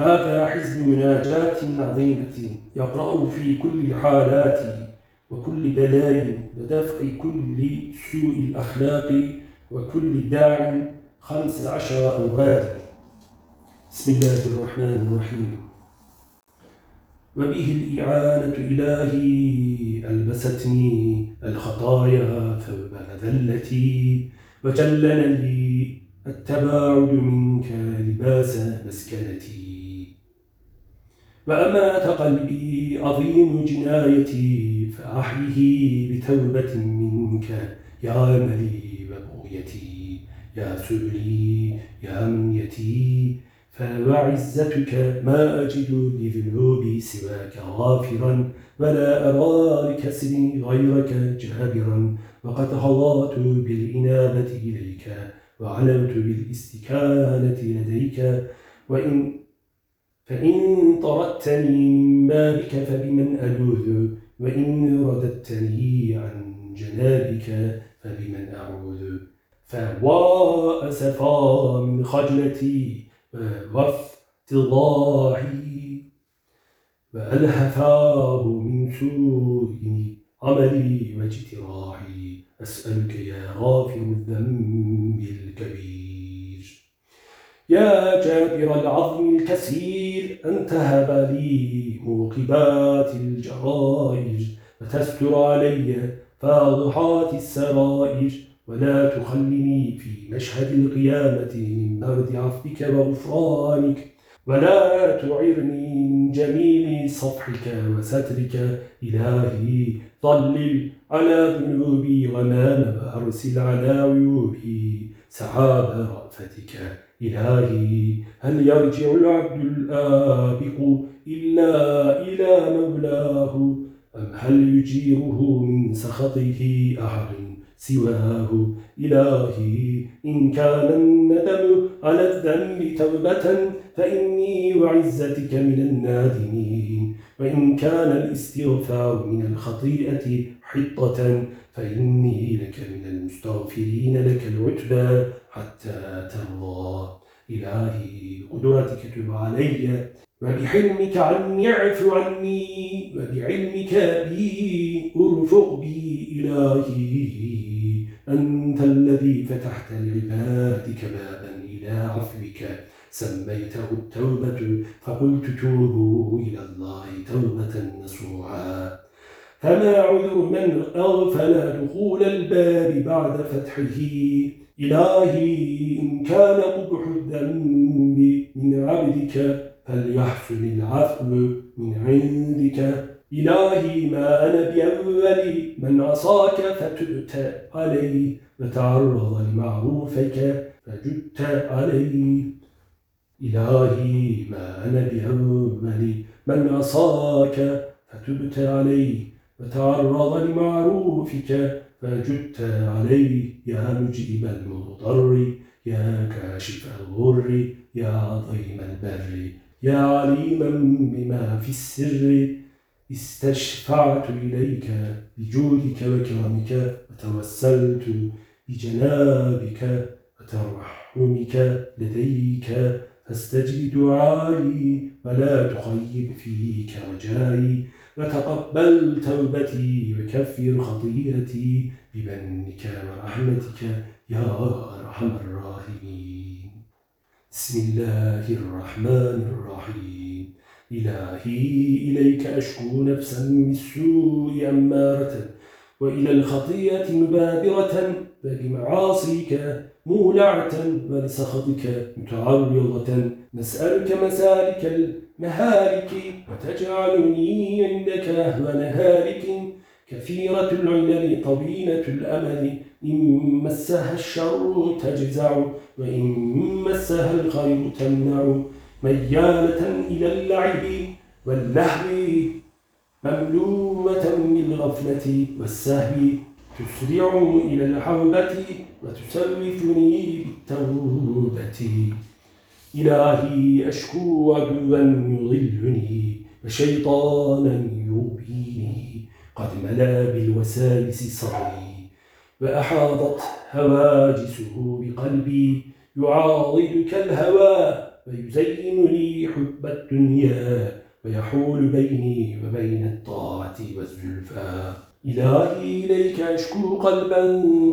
هذا حزب مناجاة عظيمة يقرأ في كل حالات وكل بلاء ودفع كل سوء الأخلاق وكل داع خمس عشر أوقات. بسم الله الرحمن الرحيم. وبه الإعانة إلهي ألبستني الخطايا وجلنا لي التباعد منك لباس مسكنتي. وأمات قلبي عظيم جنايتي فأحيه بتوبة منك. يا ملي وبغيتي يا سؤلي يا منيتي. فوعزتك ما أجد لذنوبي سواك غافرا ولا أرى لكسري غيرك جابرا. وقد خضعت بالإنابة إليك وعلمت بالاستكانة لديك. وإن فإن طردتني من بابك فبمن ألوذ؟ وإن رددتني عن جنابك فبمن أعوذ؟ فوا أسفا من خجلتي وافتضاحي وألهفاه من سوء عملي واجتراحي. أسألك يا غافر الذنب الكبير. يا جابر العظم الكثير أن تهب لي موقبات الجرائر وتستر علي فاضحات السرائر ولا تخلني في مشهد القيامة من برد عفوك وغفرانك ولا تعرني من جميل صفحك وسترك. إلهي ظلل على ذنوبي غمام وأرسل على عيوبي سحاب رأفتك. إلهي هل يرجع العبد الآبق إلا إلى مولاه؟ أم هل يجيره من سخطه أحد سواه؟ إلهي إن كان الندم على الذنب توبة فإني وعزتك من النادمين. وإن كان الاستغفار من الخطيئة حطة فإني لك من المستغفرين لك العتبى. حتى ترضى. إلهي قدرتك تب علي. وبحلمك عني اعف عني. وبعلمك بي أرفق بي إلهي. أنت الذي فتحت لعبادك بابا إلى عفوك. سميته التوبة فقلت توبوا إلى الله توبة نصوعا فما عذر من أغفل دخول الباب بعد فتحه. إلهي إن كان قبح الذنب من عبدك فليحسن العفو من عندك. إلهي ما أنا بأول من عصاك فتبت علي وتعرض لمعروفك فجدت علي إلهي ما أنا بأول من عصاك فتبت علي وتعرض لمعروفك فجدت علي يا مجيب المضطر يا كاشف الغر يا عظيم البر يا عليما بما في السر استشفعت إليك بجودك وكرمك وتوسلت بجنابك وترحمك لديك فاستجب دعائي ولا تخيب فيك رجائي. وتقبل توبتي وكفر خطيئتي بمنك ورحمتك يا أرحم الراحمين. بسم الله الرحمن الرحيم. إلهي إليك أشكو نفسا من السوء أمارة وإلى الخطيئة مبادرة فبمعاصيك مولعة ولسخطك متعرضة نسألك مسالك المهالك وتجعلني عندك أهون هالك كثيرة العلل طويلة الأمل إن مسها الشر تجزع وإن مسها الخير تمنع. ميالة إلى اللعب واللهو مملومة بالغفلة والسهو. تسرع إلى الحوبة وتسوفني بالتوبة. إلهي أشكو عدوا يضلني وشيطانا يوبيني. قد ملا بالوساوس صدري وأحاطت هواجسه بقلبي. يعاضدك الهوى ويزين لي حب الدنيا ويحول بيني وبين الطاعة والزلفى. إلهي إليك أشكو قلبا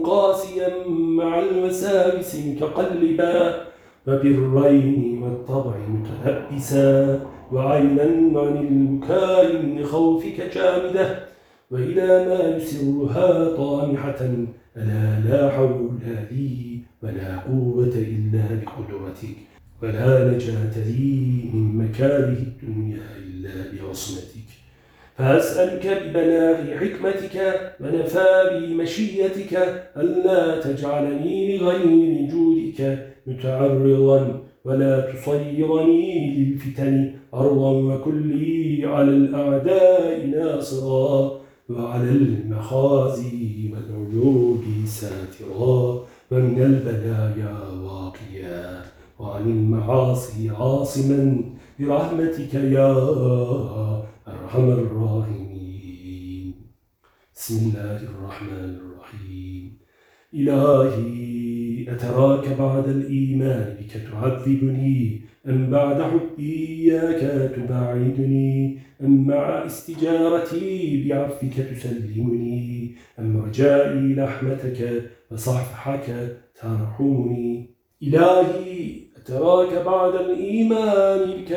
قاسيا مع الوساوس متقلبا وبالرين والطبع متلبسا وعينا عن البكاء من خوفك جامدة وإلى ما يسرها طامحة ألا لا حول لي ولا قوة إلا بقدرتك ولا نجاة لي من مكاره الدنيا إلا بعصمتك فأسألك ببلاغ حكمتك ونفاب مشيتك ألا تجعلني لغير جودك متعرضا ولا تصيرني للفتن أرضا وكلي على الأعداء ناصرا وعلى المخازي والعيوب ساترا ومن البلايا واقيا وعن المعاصي عاصما برحمتك يا أرحم الراحمين. بسم الله الرحمن الرحيم. إلهي أتراك بعد الإيمان بك تعذبني؟ أم بعد حبي إياك تباعدني؟ أم مع استجارتي بعفك تسلمني؟ أم رجائي لحمتك وصفحك ترحمني؟ إلهي أتراك بعد الإيمان بك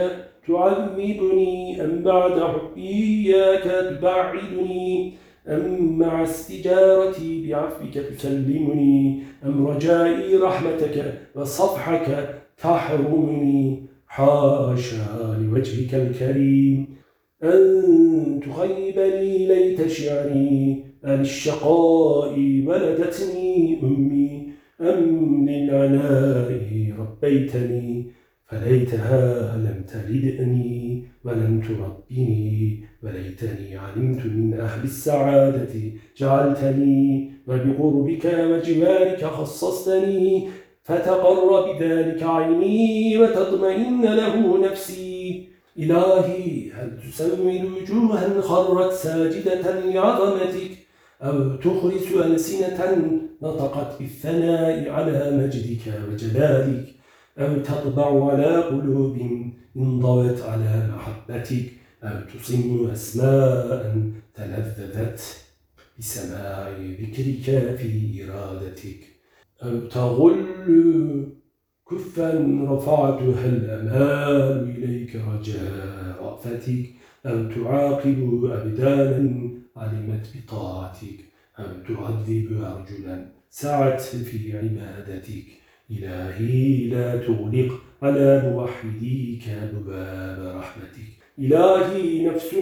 تعذبني أم بعد حبي؟ إياك تبعدني أم مع استجارتي بعفوك تسلمني أم رجائي رحمتك وصفحك تحرمني حاشا لوجهك الكريم. أن تخيبني ليت شعري. أن الشقاء ولدتني أمي. أم للعناء ربيتني. فليتها لم تلدني ولم تربني وليتني علمت من أهل السعادة جعلتني وبقربك وجوارك خصصتني فتقر بذلك عيني وتطمئن له نفسي. إلهي هل تسود وجوها خرت ساجدة لعظمتك؟ أو تخرس ألسنة نطقت بالثناء على مجدك وجلالك؟ أو تطبع على قلوب انضوت على محبتك أو تصم أسماء تلذذت بسماع ذكرك في إرادتك. أو تغل كفا رفعتها الأمال إليك رجاء رأفتك؟ أو تعاقب أبدانا علمت بطاعتك؟ أو تعذب أرجلا سعت في عبادتك؟ إلهي لا تغلق على موحديك بباب رحمتك. إلهي نفس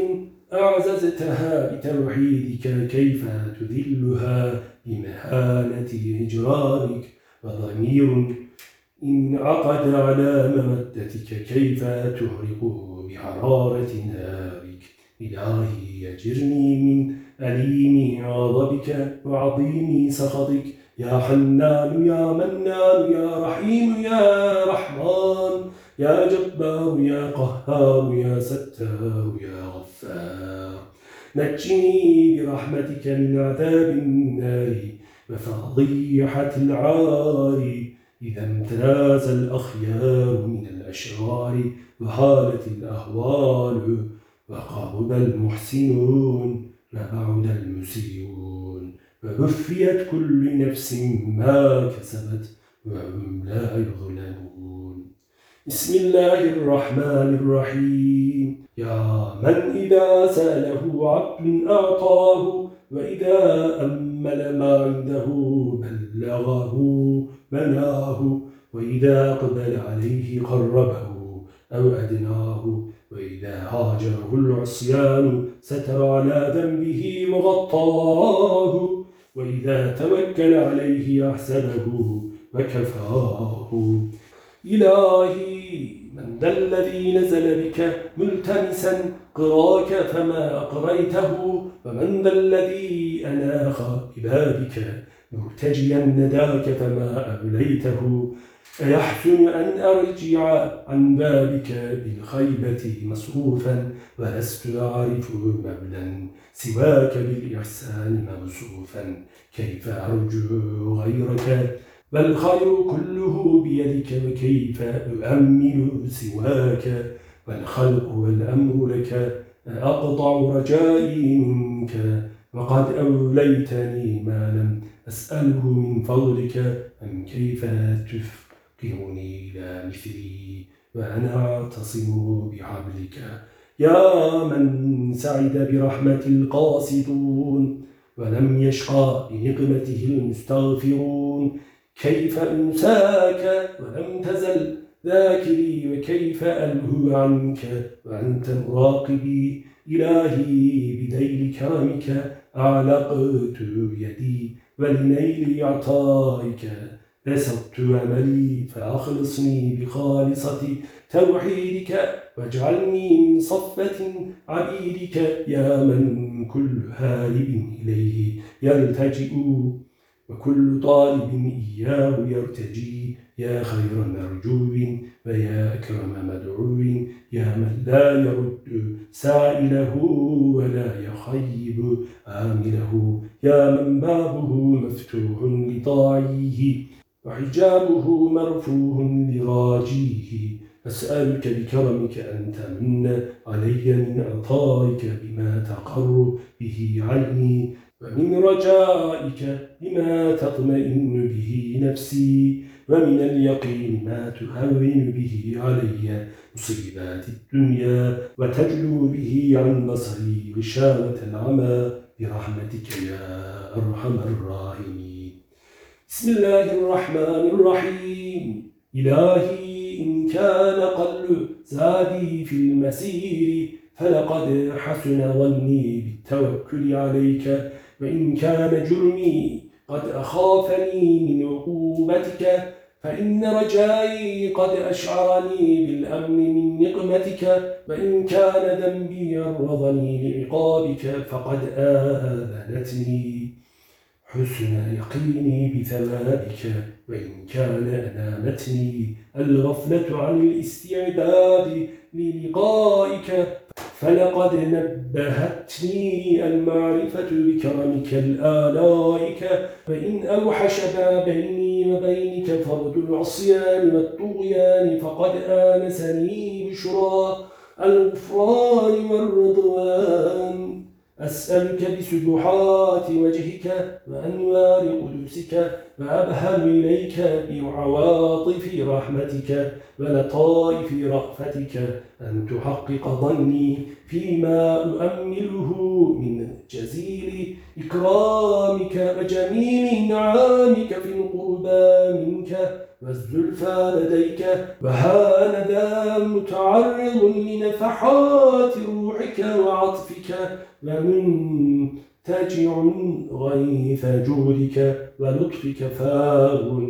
أعززتها بتوحيدك كيف تذلها بمهانة هجرانك وضمير إن عقد على مودتك كيف تهرقه بحرارة نارك إلهي يجرني من أليم غضبك وعظيم سخطك. يا حنان يا منان يا رحيم يا رحمن يا جبار يا قهار يا ستار يا غفار. نجني برحمتك من عذاب النار وفضيحة العار. إذا امتاز الأخيار من الأشرار وحالت الأهوال وقرب المحسنون وبعد المسيئون. ووفيت كل نفس ما كسبت وهم لا يظلمون. بسم الله الرحمن الرحيم. يا من إذا سأله عبد أعطاه وإذا أمل ما عنده بلغه مناه وإذا أقبل عليه قربه أو أدناه وإذا هاجره العصيان ستر على ذنبه مغطاه. وإذا توكل عليه أحسنه وكفاه. إلهي من ذا الذي نزل بك ملتمسا قراك فما أقريته؟ ومن ذا الذي أناخ ببابك مرتجيا نداك فما أبليته أيحسن أن أرجع عن بابك بالخيبة مصروفا؟ ولست أعرف مبلا سواك بالإحسان موصوفا كيف أرجو غيرك؟ والخير كله بيدك وكيف أؤمل سواك؟ والخلق والأمر لك أقطع رجائي منك؟ وقد أوليتني ما لم أسأله من فضلك أم كيف تفقرني إلى مثلي؟ وأنا أعتصم بحبلك. يا من سعد برحمة القاصدون ولم يشقى بنقمته المستغفرون. كيف أنساك ولم تزل ذاكري وكيف ألهو عنك وأنت مراقبي إلهي بديل كرمك؟ أعلقت يدي ولنيل عطائك بسطت أملي فأخلصني بخالصة توحيدك واجعلني من صفة عبيدك. يا من كل هارب إليه يلتجئ وكل طالب إياه يرتجي. يا خير مرجو ويا أكرم مدعو. يا من لا يرد سائله ولا يخيب آمله يا من بابه مفتوح لطاعيه. وحجابه مرفوع لراجيه أسألك بكرمك أن تمن علي من عطائك بما تقر به عيني ومن رجائك بما تطمئن به نفسي ومن اليقين ما تهون به علي مصيبات الدنيا وتجلو به عن بصري غشاوة العمى برحمتك يا أرحم الراحمين. بسم الله الرحمن الرحيم إلهي إن كان قل زادي في المسير فلقد حسن ظني بالتوكل عليك وإن كان جرمي قد أخافني من عقوبتك فإن رجائي قد أشعرني بالأمن من نقمتك وإن كان ذنبي عرضني لعقابك فقد آذنتني حسن يقيني بثوابك وإن كان أنامتني الغفلة عن الاستعداد للقائك. فلقد نبهتني المعرفة بكرمك الآلائك. فإن أوحش ما بيني وبينك فرد العصيان والطغيان فقد آنسني بشرى الغفران والرضوان. أسألك بسبحات وجهك وأنوار قدسك وأبهل إليك بعواطف رحمتك ولطائف رأفتك أن تحقق ظني فيما أؤمله من جزيل إكرامك وجميل نعامك في القربى منك والزلفى لديك وهانذا متعرض لنفحات روحك وعطفك ومنتجع غيث جودك ولطفك فاغ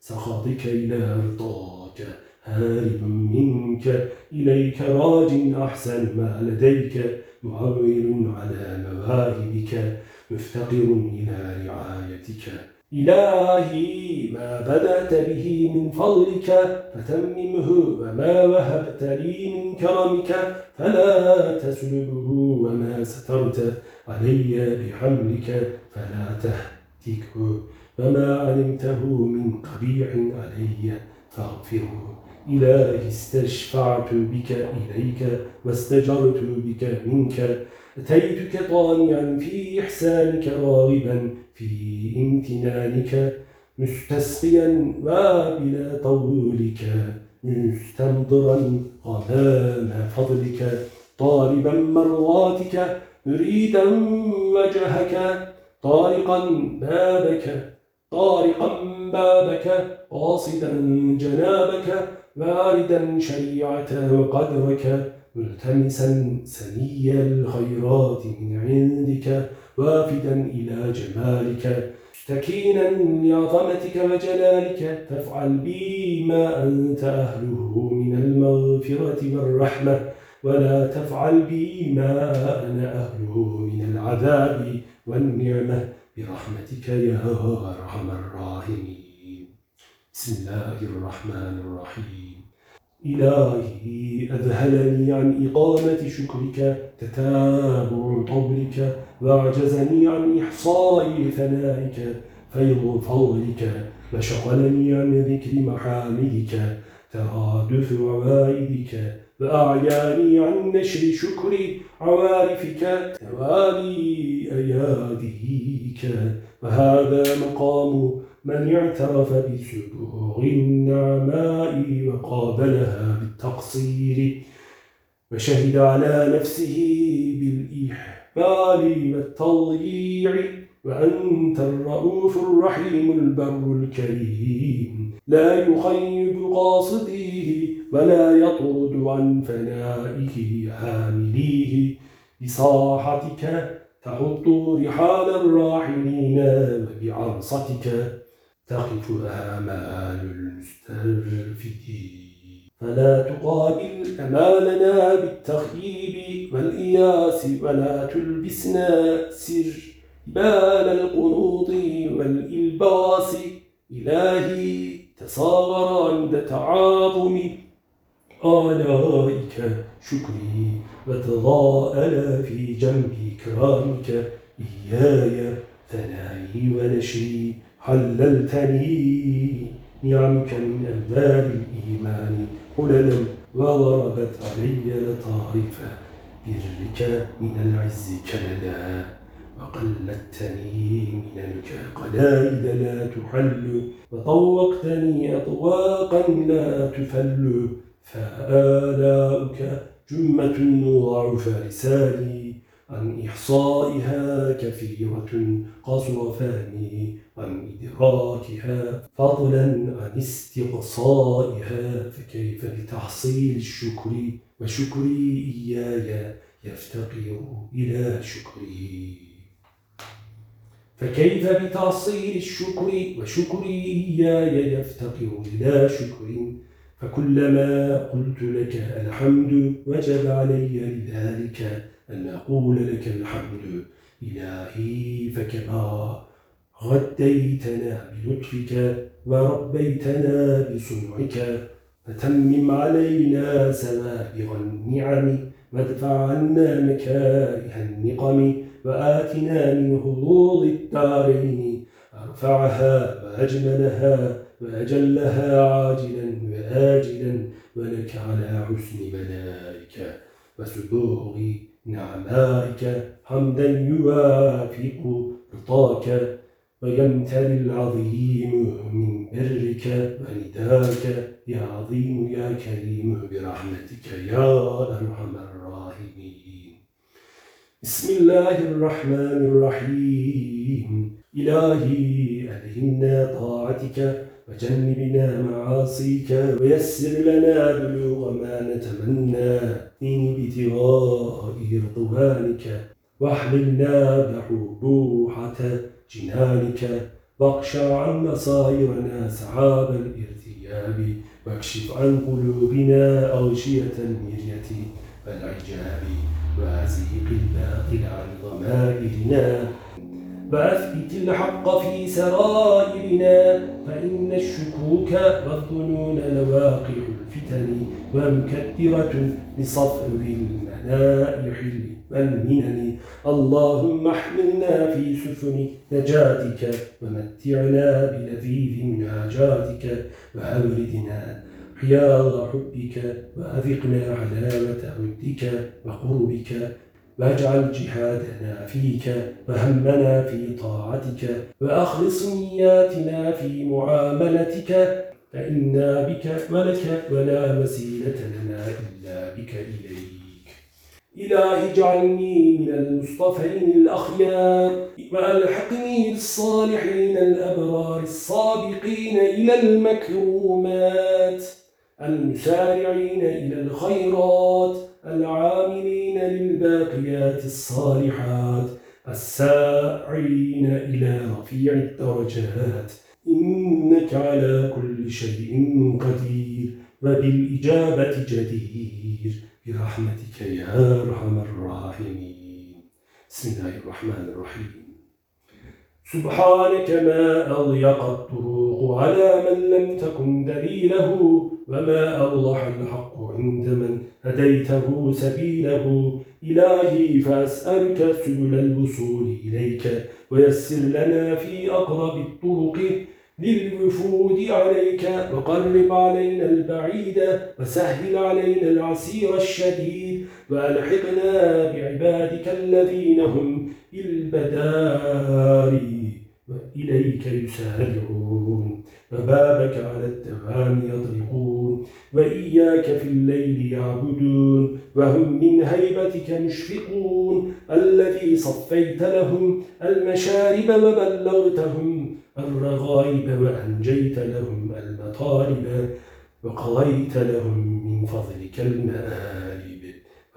سخطك إلى رضاك هارب منك. إليك راج أحسن ما لديك معول على مواهبك مفتقر إلى رعايتك. إلهي ما بدأت به من فضلك فتممه وما وهبت لي من كرمك فلا تسلبه وما سترت علي بحملك فلا تهتكه وما علمته من قبيح علي فاغفره. إلهي استشفعت بك إليك واستجرت بك منك أتيتك طامعا في إحسانك راغبا في امتنانك مستسقيا وابل طولك مستمطرا غمام فضلك طالبا مرضاتك مريدا وجهك طارقا بابك طارقا بابك قاصدا جنابك واردا شريعة وقدرك ملتمسا سني الخيرات من عندك وافدا إلى جمالك. مستكينا لعظمتك وجلالك فافعل بي ما أنت أهله من المغفرة والرحمة ولا تفعل بي ما أنا أهله من العذاب والنعمة. برحمتك يا أرحم الراحمين. بسم الله الرحمن الرحيم. إلهي أذهلني عن إقامة شكرك تتابع طولك وأعجزني عن إحصاء ثنائك فيض فضلك وشغلني عن ذكر محامدك ترادف عوائدك وأعياني عن نشر شكر عوارفك توالي أياديك وهذا مقام من اعترف بسبوغ النعماء وقابلها بالتقصير وشهد على نفسه بالإحبال والتضييع وأنت الرؤوف الرحيم البر الكريم. لا يخيب قاصديه ولا يطرد عن فنائه عامليه بصاحتك تحط رحال الراحلين وبعرصتك تقف آمال المسترفدين. فلا تقابل أمالنا بالتخييب والإياس ولا تلبسنا سر بال القنوط والإلباس. إلهي تصاغر عند تعاظم. آلائك شكري وتضاءل في جنب كرامك إياي ثنائي ونشري. حللتني نعمك من أنبار الإيمان. حللا وضربت علي لطائف برك من العز كللا وقلدتني من القلائد لا تحل. وطوقتني أطواقا لا تفل. فآلاؤك جمة وضعف لساني. عن إحصائها كثيرة قصر فهمي عن إدراكها فضلا عن استقصائها فكيف لتحصيل الشكر وشكري إياي يفتقر إلى شكري. فكيف بتحصيل الشكر وشكري إياي يفتقر إلى شكر؟ فكلما قلت لك الحمد وجب علي لذلك أن أقول لك الحمد إلهي فكما غديتنا بلطفك وربيتنا بصنعك فتمم علينا سوابغ النعم وادفع عنا مكاره النقم وآتنا من هضوض الدارين أرفعها وأجملها وأجلها عاجلا وآجلا ولك على حسن بلائك وسبوغ نعمائك حمدا يوافق رضاك ويمتلي العظيم من برك ونداك. يا عظيم يا كريم برحمتك يا أرحم الراحمين. بسم الله الرحمن الرحيم. إلهي ألهمنا طاعتك وجنبنا معاصيك ويسر لنا بلوغ ما نتمنى. من ابتغاء رضوانك واحملنا بحبوحة جنانك. واقشع عن مصائرنا سحاب الارتياب. واكشف عن قلوبنا أغشية المرية والعجاب. وأزيق الباطل عن ضمائرنا وأثبت الحق في سرائرنا فإن الشكوك والظنون لواقع الفتن ومكدرة لصفر المنائح والمنن. اللهم احملنا في سفن نجاتك ومتعنا بلذيذ مناجاتك وأوردنا حياض حبك وأذقنا علامة ودك وقربك واجعل جهادنا فيك وهمنا في طاعتك وأخلص نياتنا في معاملتك. فإنا بك ولك ولا وسيلة لنا إلا بك إليك. إلهي اجعلني من المصطفين الأخيار وألحقني بالصالحين الأبرار الصادقين إلى المكرومات المسارعين إلى الخيرات. العاملين للباقيات الصالحات الساعين إلى رفيع الدرجات. إنك على كل شيء قدير وبالإجابة جدير. برحمتك يا أرحم الراحمين. بسم الله الرحمن الرحيم. سبحانك ما أضيق الطرق على من لم تكن دليله وما أوضح الحق عند من هديته سبيله. إلهي فأسألك سبل الوصول إليك ويسر لنا في أقرب الطرق للوفود عليك. وقرب علينا البعيد وسهل علينا العسير الشديد. وألحقنا بعبادك الذين هم بالبداري وإليك يسارعون وبابك على التمام يطرقون وإياك في الليل يعبدون وهم من هيبتك مشفقون. الذي صفيت لهم المشارب وبلغتهم الرغائب وأنجيت لهم المطالب وقضيت لهم من فضلك المآلب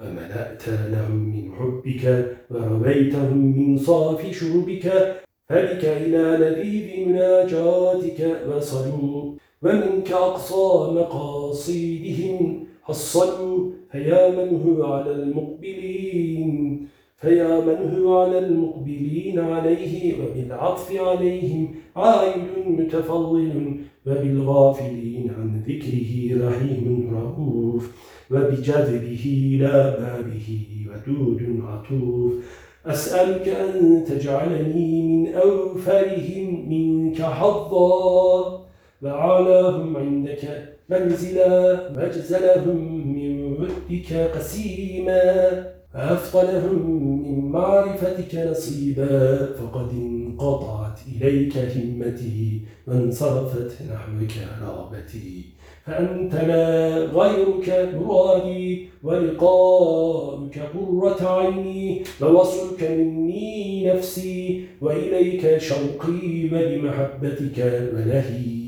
وملأت لهم من حبك ورويتهم من صاف شربك. فلك إلى لذيذ مناجاتك وصلوا ومنك أقصى مقاصيدهم حصلوا فيا من هو على المقبلين فيا من هو على المقبلين عليه وبالعطف عليهم عائد متفضل وبالغافلين عن ذكره رحيم رؤوف وبجذبه لا بابه ودود عطوف. أسألك أن تجعلني من أوفرهم منك حظا. وعلاهم عندك منزلا واجزلهم من ودك قسيما. وأفضلهم من معرفتك نصيبا. فقد انقطعت إليك همتي وانصرفت نحوك رغبتي. فأنت لا غيرك مرادي ولقاءك قرة عيني ووصلك مني نفسي وإليك شوقي ولمحبتك ولهي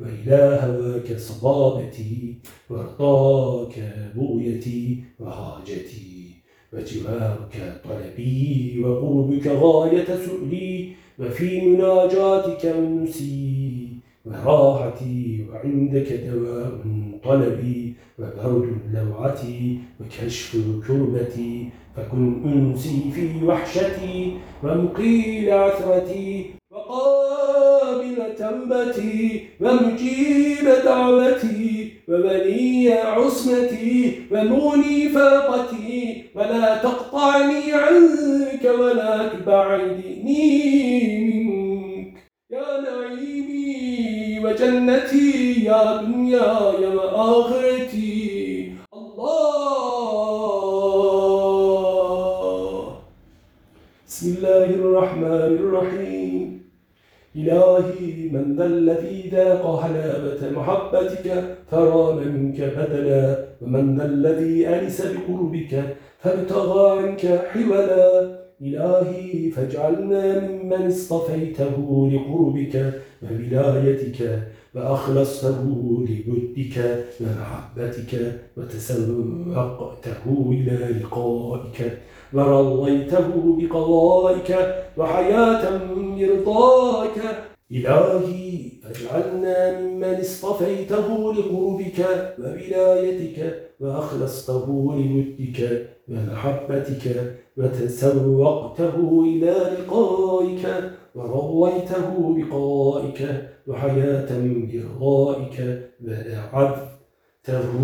وإلى هواك صبابتي ورضاك بغيتي وحاجتي وجوارك طلبي وقربك غاية سؤلي وفي مناجاتك أنسي وراحتي وعندك دواء طلبي وبرد لوعتي وكشف كربتي فكن أنسي في وحشتي ومقيل عثرتي وقابل تنبتي ومجيب دعوتي وبني عصمتي ومغني فاقتي ولا تقطعني عنك ولا تبعدني منك. يا نعيمي وجنتي يا دنياي وآخرتي الله. بسم الله الرحمن الرحيم. إلهي من ذا الذي ذاق حلاوة محبتك فرام منك بدلا ومن ذا الذي أنس بقربك فابتغى عنك حولا إلهي فاجعلنا ممن اصطفيته لقربك وولايتك وأخلصته لبدك ومحبتك وتسوقته إلى لقائك ورضيته بقضائك وحياة برضاك إلهي فاجعلنا ممن اصطفيته لقربك وولايتك وأخلصته لودك ومحبتك وتسوقته إلى لقائك ورويته بقائك وحياة برضائك وأعذته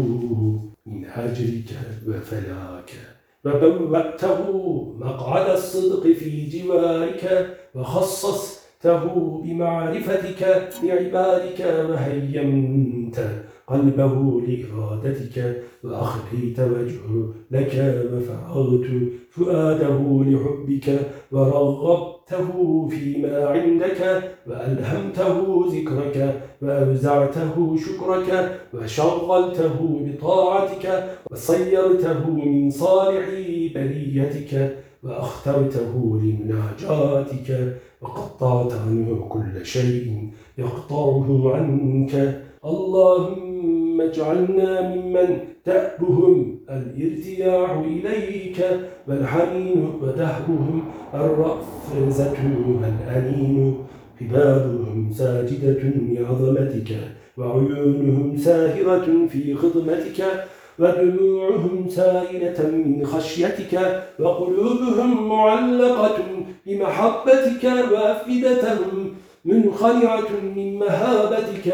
من هجرك وفلاك وبوأته مقعد الصدق في جوارك وخصصته بمعرفتك لعبادك وهيمت قلبه لإرادتك وأخليت وجهه لك وفرغت فؤاده لحبك ورغبته فيما عندك وألهمته ذكرك وأوزعته شكرك وشغلته بطاعتك وصيرته من صالح بريتك وأخترته لمناجاتك وقطعت عنه كل شيء يقطعه عنك. اللهم اجعلنا ممن تأبهم الارتياح إليك والحنين ودهرهم الرأفزة الأنين قبابهم ساجدة لعظمتك وعيونهم ساهرة في خدمتك ودموعهم سائلة من خشيتك وقلوبهم معلقة بمحبتك وأفئدتهم منخلعة من مهابتك.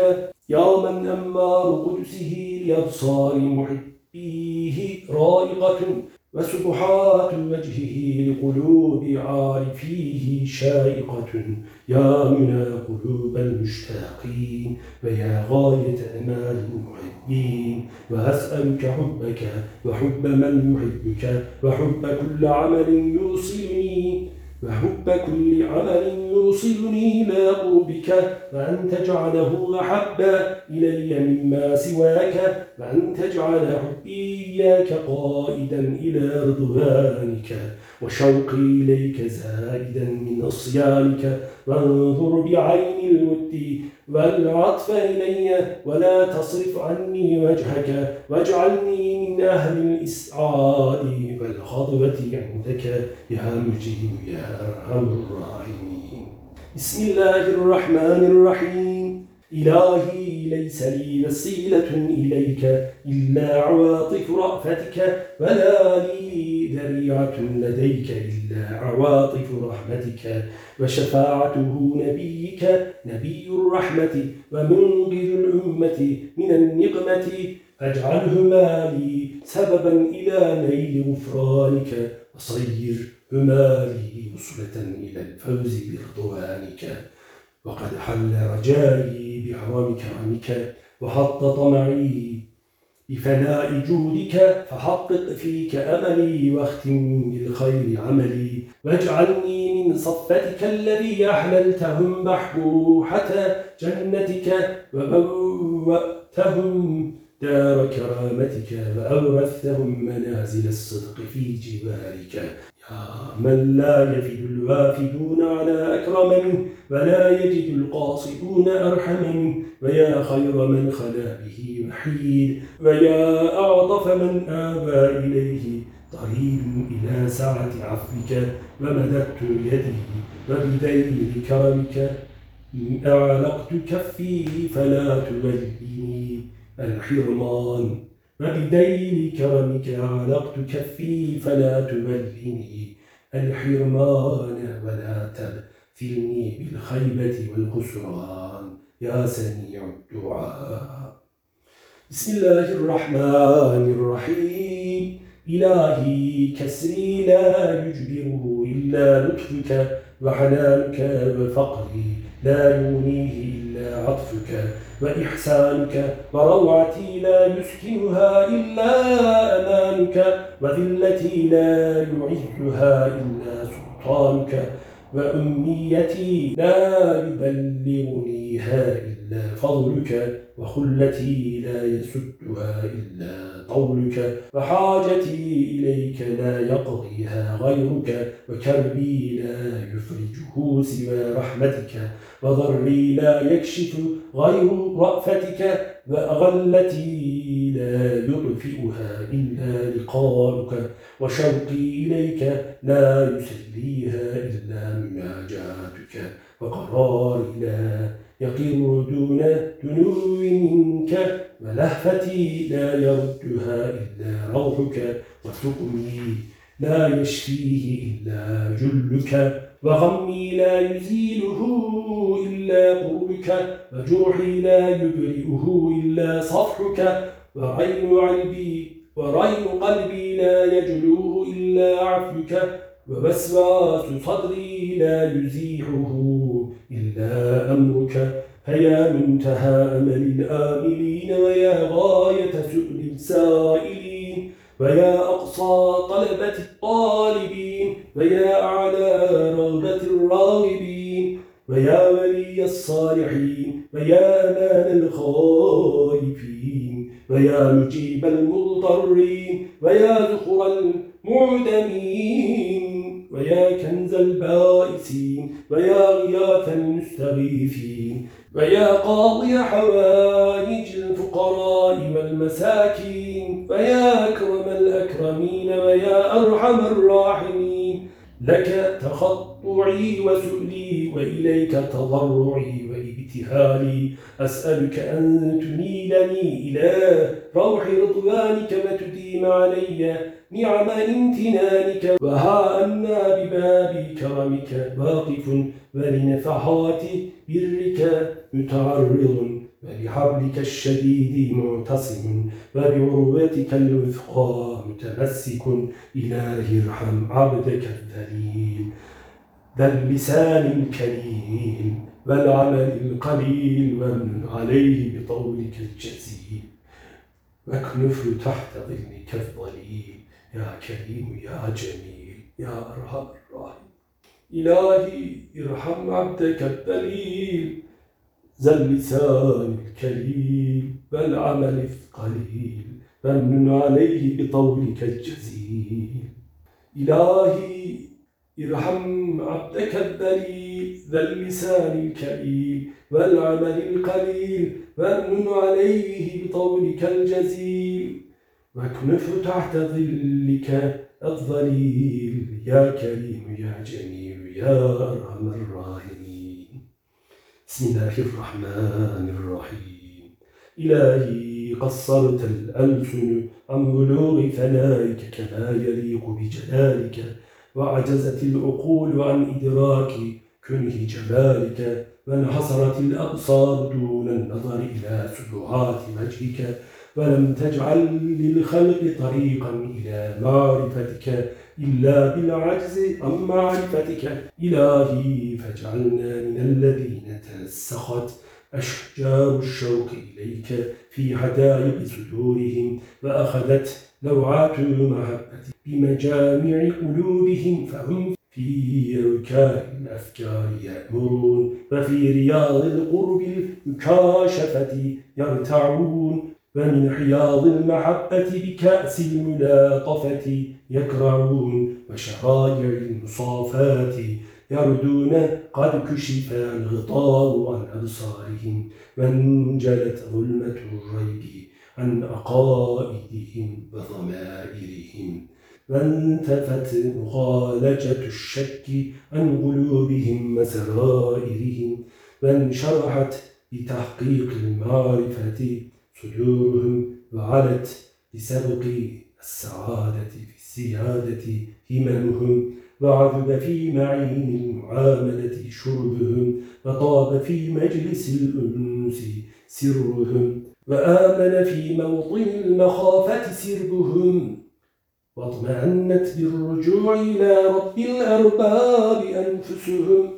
يا من أمار قدسه لأبصار محبيه رائقة وسبحات وجهه لقلوب عارفيه شائقة. يا منى قلوب المشتاقين ويا غاية أمال المحبين. وأسألك حبك وحب من يحبك وحب كل عمل يوصلني وحب كل عمل يوصلني إلى قربك وأن تجعله أحب إلي مما سواك وأن تجعل حبي إياك قائدا إلى رضوانك وشوقي إليك زائدا من أصيانك وانظر بعين الود والعطف إلي ولا تصرف عني وجهك واجعلني من أهل الإسعاد والخطوة عندك يا مجيب يا أرحم الراحمين. بسم الله الرحمن الرحيم. إلهي ليس لي وسيلة إليك إلا عواطف رأفتك ولا لي ذريعة لديك إلا عواطف رحمتك. وشفاعته نبيك نبي الرحمة ومنقذ الأمة من النقمة. فاجعلهما لي سببا إلى نيل غفرانك وصيرهما لي وصلة إلى الفوز برضوانك. وقد حل رجائي بعظم كرمك وحط طمعي بفناء جودك فحقق فيك أملي واختم بالخير عملي واجعلني من صفتك الذي أحللتهم بحبوحة جنتك وبوأتهم دار كرامتك وأورثتهم منازل الصدق في جبالك من لا يفد الوافدون على أكرم منه ولا يجد القاصدون أرحم منه. ويا خير من خلا به وحيد ويا أعطف من آبى إليه. طريق إلى سعة عفوك ومددت يدي وبدين كرمك أعلقت كفي فلا توليني. الحرمان وبدين كرمك علقت كفي فلا تبلني الحرمان ولا تبثلني بالخيبة والخسران. يا سميع الدعاء. بسم الله الرحمن الرحيم. إلهي كسري لا يجبره إلا لطفك وحنانك وفقري. لا يغنيه إلا عطفك. وإحسانك وروعتي لا يسكنها إلا أمانك وذلتي لا يعزها إلا سلطانك وأمنيتي لا يبلغنيها فضلك وخلتي لا يسدها إلا طولك وحاجتي إليك لا يقضيها غيرك وكربي لا يفرجه سوى رحمتك وضري لا يكشف غير رأفتك وأغلتي لا يطفئها إلا لقاؤك وشوقي إليك لا يسليها إلا مناجاتك وقراري لا يقر دون دنو منك ولهفتي لا يردها إلا روحك وسقمي لا يشفيه إلا جلك وغمي لا يزيله إلا قربك وجوحي لا يبرئه إلا صفحك وعين علبي ورين قلبي لا يجلوه إلا عفوك ووسواس صدري لا يزيحه إلا أمرك. فيا منتهى أمل الآملين ويا غاية سؤل السائلين ويا أقصى طلبة الطالبين ويا أعلى رغبة الراغبين ويا ولي الصالحين ويا أمان الخائفين ويا مجيب المضطرين ويا ذخر المعدمين ويا كنز البائسين ويا غياث المستغيثين ويا قاضي حوائج الفقراء والمساكين ويا أكرم الأكرمين ويا أرحم الراحمين. لك تخطعي وسؤلي وإليك تضرعي وإبتهالي. أسألك أن تنيلني إلى روح رضوانك وتديم علي. نعم امتنانك. وها أنا بباب كرمك. واقف ولنفحات برك. متعرض وبحبلك الشديد معتصم. وبعروتك الوثقى متمسك. إلهي ارحم عبدك الذليل. ذا اللسان الكريم والعمل القليل. ومن عليه بطولك الجزيل. واكنف تحت ظلك الظليل. يا كريم يا جميل يا أرحم الراحمين. إلهي ارحم عبدك الذليل ذا اللسان الكريم والعمل القليل. فمن عليه بطولك الجزيل. إلهي ارحم عبدك الذليل ذا اللسان الكريم والعمل القليل. فمن عليه بطولك الجزيل. واكنف تحت ظلك الظليل. يا كريم يا جميل يا أرحم الراحمين. بسم الله الرحمن الرحيم. إلهي قصرت الألسن عن بلوغ ثنائك كما يليق بجلالك وعجزت العقول عن إدراك كنه جمالك وانحصرت الأبصار دون النظر إلى سبحات وجهك. ولم تجعل للخلق طريقا إلى معرفتك إلا بالعجز عن معرفتك. إلهي فاجعلنا من الذين تنسخت أشجار الشوق إليك في حدائق صدورهم وأخذت لوعات المحبة بمجامع قلوبهم فهم في ركاب الأفكار يأمرون وفي رياض القرب المكاشفة يرتعون. ومن حياض المحبة بكأس الملاطفة يكرعون وشرائع المصافات يردون قد كشف الغطاء عن أبصارهم وانجلت ظلمة الريب عن عقائدهم وضمائرهم وانتفت مخالجة الشك عن قلوبهم وسرائرهم وانشرحت بتحقيق المعرفة صدورهم وعلت بسبق السعادة في السيادة هممهم وعذب في معين المعاملة شربهم وطاب في مجلس الأنس سرهم وآمن في موطن المخافة سربهم واطمأنت بالرجوع إلى رب الأرباب أنفسهم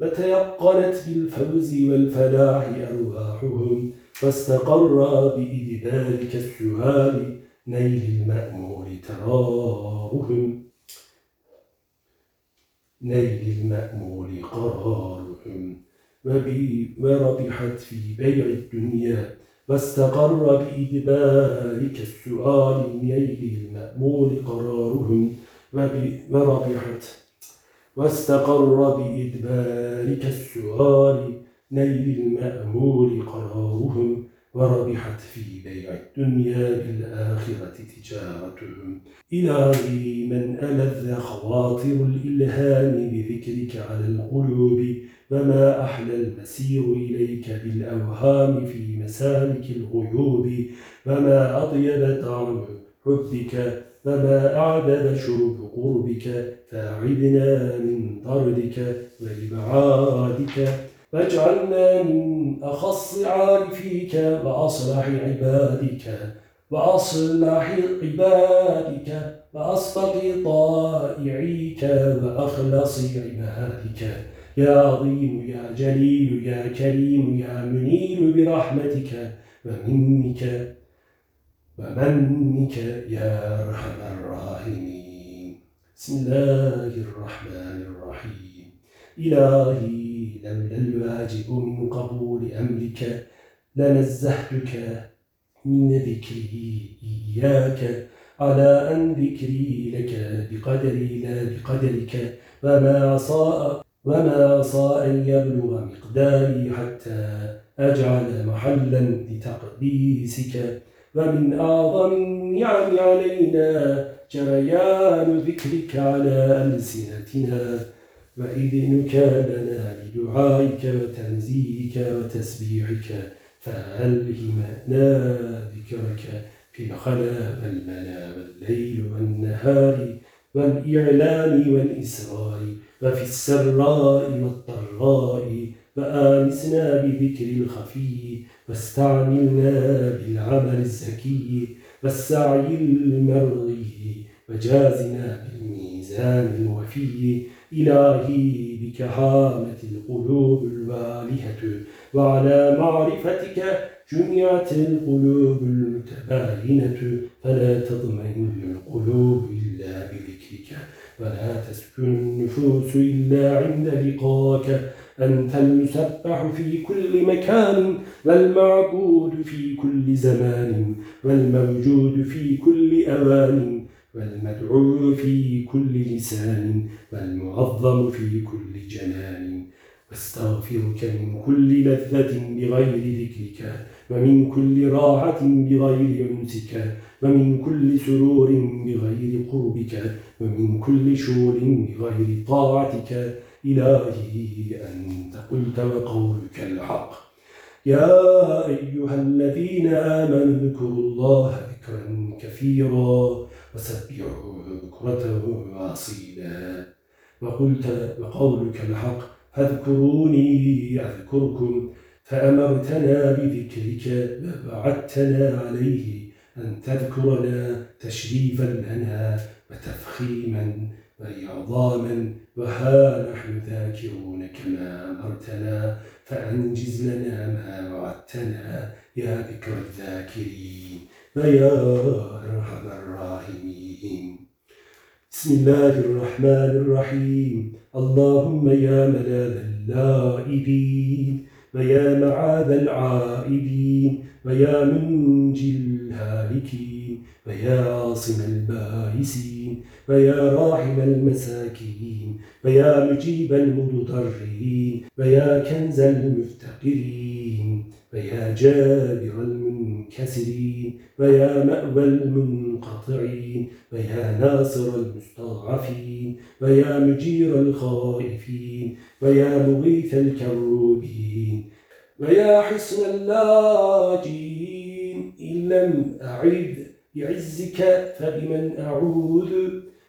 وتيقنت بالفوز والفلاح أرواحهم. فاستقر بإدبارك السؤال نيل المأمور تراهم. نيل المأمور قرارهم وربحت في بيع الدنيا. واستقر بإدبارك السؤال نيل المأمور قرارهم وربحت. واستقر بإدبارك السؤال نيل المأمور قرارهم وربحت في بيع الدنيا بالآخرة تجارتهم. إلهي من ألذ خواطر الإلهام بذكرك على القلوب وما أحلى المسير إليك بالأوهام في مسالك الغيوب وما أطيب طعم حبك وما أعذب شرب قربك فأعدنا من طردك وإبعادك واجعلنا من أخص عارفيك وأصلح عبادك وأصلح عبادك وأصدق طائعيك وأخلص عبادك. يا عظيم يا جليل يا كريم يا منير برحمتك ومنك ومنك يا أرحم الراحمين. بسم الله الرحمن الرحيم. إلهي لولا الواجب من قبول أمرك لنزهتك من ذكري إياك. على أن ذكري لك بقدري لا بقدرك. وما صاء وما صاء أن يبلغ مقداري حتى أجعل محلا لتقديسك. ومن أعظم النعم علينا جريان ذكرك على ألسنتنا. وإذنك لنا لدعائك وتنزيهك وتسبيحك فألهمنا ذكرك في الخلا والملا والليل والنهار والإعلام والإسرار وفي السراء والضراء وآنسنا بذكر الخفي واستعملنا بالعمل الزكي والسعي المرضي وجازنا بالميزان الوفي إلهي بك هامت القلوب الوالهة وعلى معرفتك جمعت القلوب المتباينة. فلا تضمن القلوب إلا بذكرك ولا تسكن النفوس إلا عند لقاك. أنت المسبح في كل مكان والمعبود في كل زمان والموجود في كل أوان. والمدعو في كل لسان والمعظم في كل جنان. واستغفرك من كل لذة بغير ذكرك ومن كل راحة بغير أنسك ومن كل سرور بغير قربك ومن كل شور بغير طاعتك. إلهي أنت قلت وقولك الحق. يا أيها الذين آمنوا اذكروا الله ذكرا كثيرا. وسبحوا بكرة وأصيلا وقلت وقولك الحق فاذكروني أذكركم فأمرتنا بذكرك وبعدتنا عليه أن تذكرنا تشريفا لنا وتفخيما وإعظاما وها نحن ذاكرون كما أمرتنا فأنجز لنا ما وعدتنا يا ذكر الذاكرين ويا أرحم الراحمين. بسم الله الرحمن الرحيم. اللهم يا ملاذ اللائبين ويا معاذ العائبين ويا منجي الهالكين ويا عاصم البائسين ويا راحم المساكين ويا مجيب المضطرين ويا كنز المفتقرين. ويا جابر المنكسرين ويا مأوى المنقطعين ويا ناصر المستضعفين ويا مجير الخائفين ويا مغيث الكروبين ويا حصن اللاجين إن لم أعد بعزك فبمن أعوذ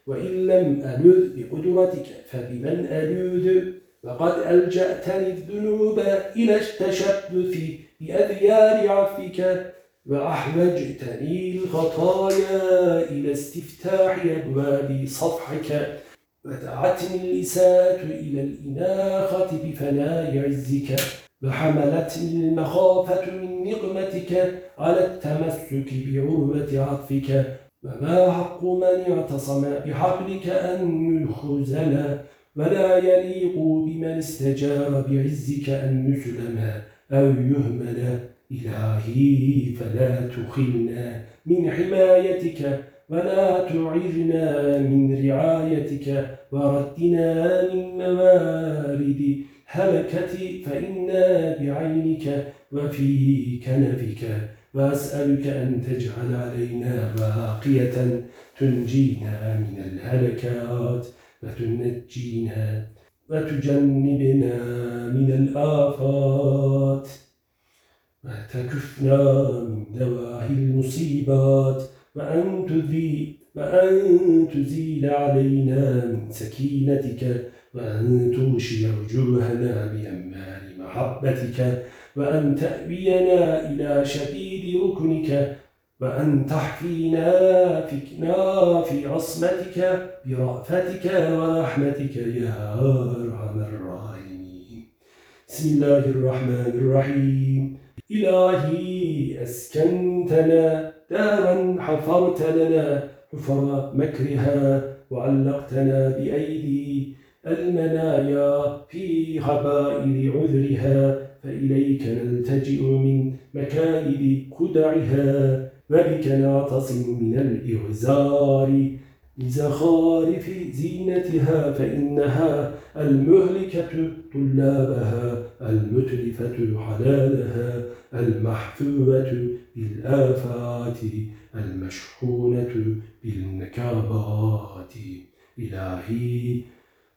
وإن لم ألذ بقدرتك فبمن ألوذ وقد ألجأتني الذنوب إلى التشبث بأذيال عفك وأحوجتني الخطايا إلى استفتاح أبواب صفحك. ودعتني اللسات إلى الإناخة بفناء عزك. وحملتني المخافة من نقمتك على التمسك بعروة عطفك. وما حق من اعتصم بحبلك أن يخزل ولا يليق بمن استجار بعزك أن يسلم أو يهمل إلهي فلا تخلنا من حمايتك ولا تعرنا من رعايتك وردنا من موارد هلكتي فإنا بعينك وفي كنفك وأسألك أن تجعل علينا باقية تنجينا من الهلكات وتنجينا وتجنبنا من الآفات. وتكفنا من دواهي المصيبات وأن تذيب وأن تزيل علينا من سكينتك وأن توشي وجوهنا بأمال محبتك وأن تأوينا إلى شديد ركنك وأن تحفينا فينا في عصمتك برأفتك ورحمتك يا أرحم الراحمين. بسم الله الرحمن الرحيم. إلهي أسكنتنا دارا حفرت لنا حفر مكرها وعلقتنا بأيدي المنايا في خبائل عذرها فإليك نلتجئ من مكائد خدعها وبك نعتصم من الإغزار. لزخارف زينتها فإنها المهلكة طلابها المتلفة حلالها المحفوة بالآفات المشحونة بالنكابات. إلهي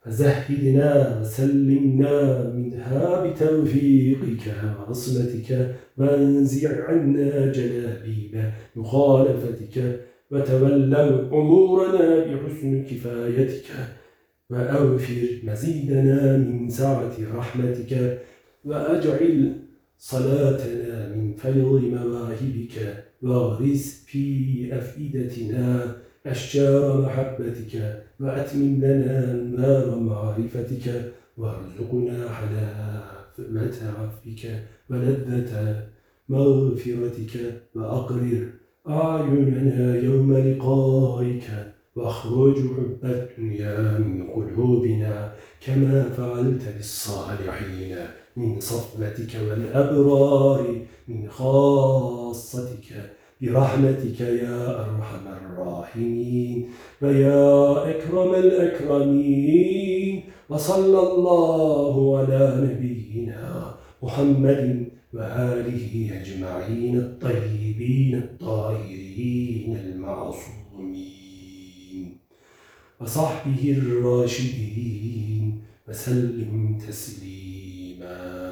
فزهدنا وسلمنا منها بتوفيقك وعصمتك وانزع عنا جلابيب مخالفتك وتولوا أمورنا بحسن كفايتك وأوفر مزيدنا من سعة رحمتك وأجعل صلاتنا من فيض مواهبك واغرس في أفئدتنا أشجار محبتك وأتمم لنا نار معرفتك وارزقنا حلاوة عفوك ولذة مغفرتك وأقرر أعيننا يوم لقائك وأخرج حب الدنيا من قلوبنا كما فعلت للصالحين من صفوتك والأبرار من خاصتك برحمتك يا أرحم الراحمين ويا أكرم الأكرمين وصلى الله على نبينا محمد وآله أجمعين الطيبين الطاهرين المعصومين. وصحبه الراشدين وسلم تسليما.